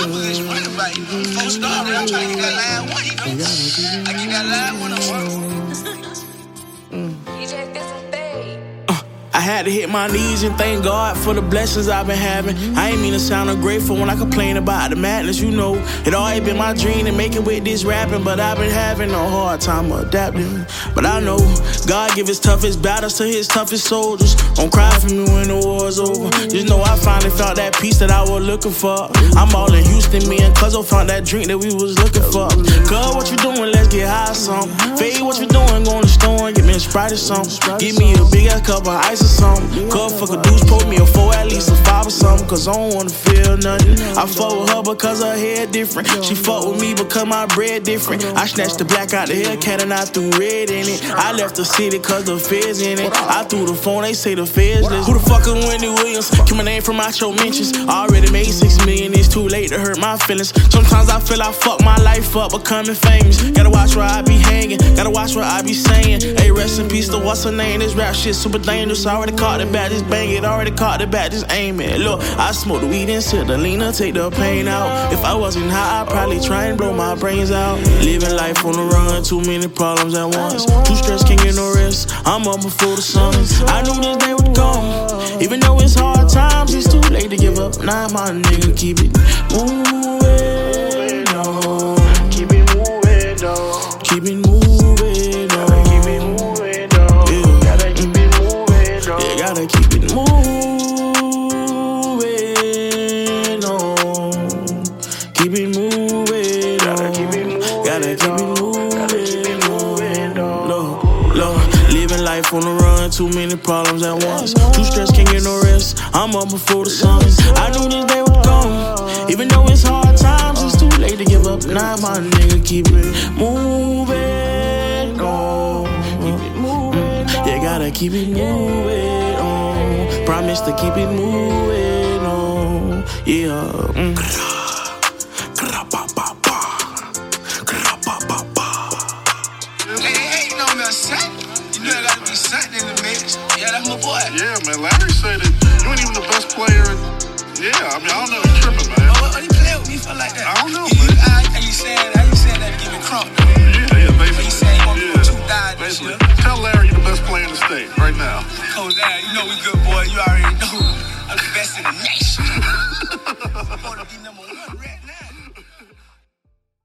one position running back. You know, four star. I'm trying to get that line one. You know, I get that line one. I'm DJ, mm. this is I had to hit my knees and thank God for the blessings I've been having. I ain't mean to sound ungrateful when I complain about the madness, you know. It always been my dream to make it with this rapping, but I've been having a hard time adapting. But I know God give his toughest battles to his toughest soldiers. Don't cry for me when the war's over. Just know I finally found that peace that I was looking for. I'm all in Houston, me and Cuzzo found that drink that we was looking for. Cuz, what you doing? Let's get high some. Fade, what you doing? Go in the store and Sprite or something. Give me a big ass cup of ice or something. Cup fuck a deuce, pour me a four, at least a five or something. Cause I don't wanna feel nothing. I fuck with her because her hair different. She fuck with me because my bread different. I snatched the black out the Hellcat and I threw red in it. I left the city cause the feds in it. I threw the phone, they say the feds list. Who the fuck is Wendy Williams? Keep my name from out your mentions. I already made six million, it's too late to hurt my feelings. Sometimes I feel I fuck my life up becoming famous. Gotta watch where I be hanging, gotta watch what I be saying. Hey, rest in peace to what's her name? This rap shit super dangerous. I already caught the bat, just bang it. Already caught the bat, just aim it. Look, I smoke the weed and sip the lean take the pain out. If I wasn't high, I'd probably try and blow my brains out. Living life on the run, too many problems at once. Too stressed, can't get no rest. I'm up before the sun. I knew this day would come. Even though it's hard times, it's too late to give up. Nah, my nigga, keep it moving on. Keep it moving on. Keep it moving on. Yeah, gotta keep it moving on. Keep it moving on. Gotta keep it moving on. Look, look, living life on the run, too many problems at once. Too stressed, can't get no rest. I'm up before the sun. I knew this day would come. Even though it's hard times, it's too late to give up. Nah, my nigga, keep it moving on. You gotta keep it moving on. Promise to keep it moving on. Yeah. Mm. Hey, hey, hey, you know me, son. You know I gotta be something in the mix. Yeah, that's my boy. Yeah, man. Larry said it. you ain't even the best player. Yeah, I mean, I don't know. You're tripping, man. Oh, what, what you play with me for like that? I don't know, man. State right now. Down. You know we good, boy. You already know. I'm the best in the nation.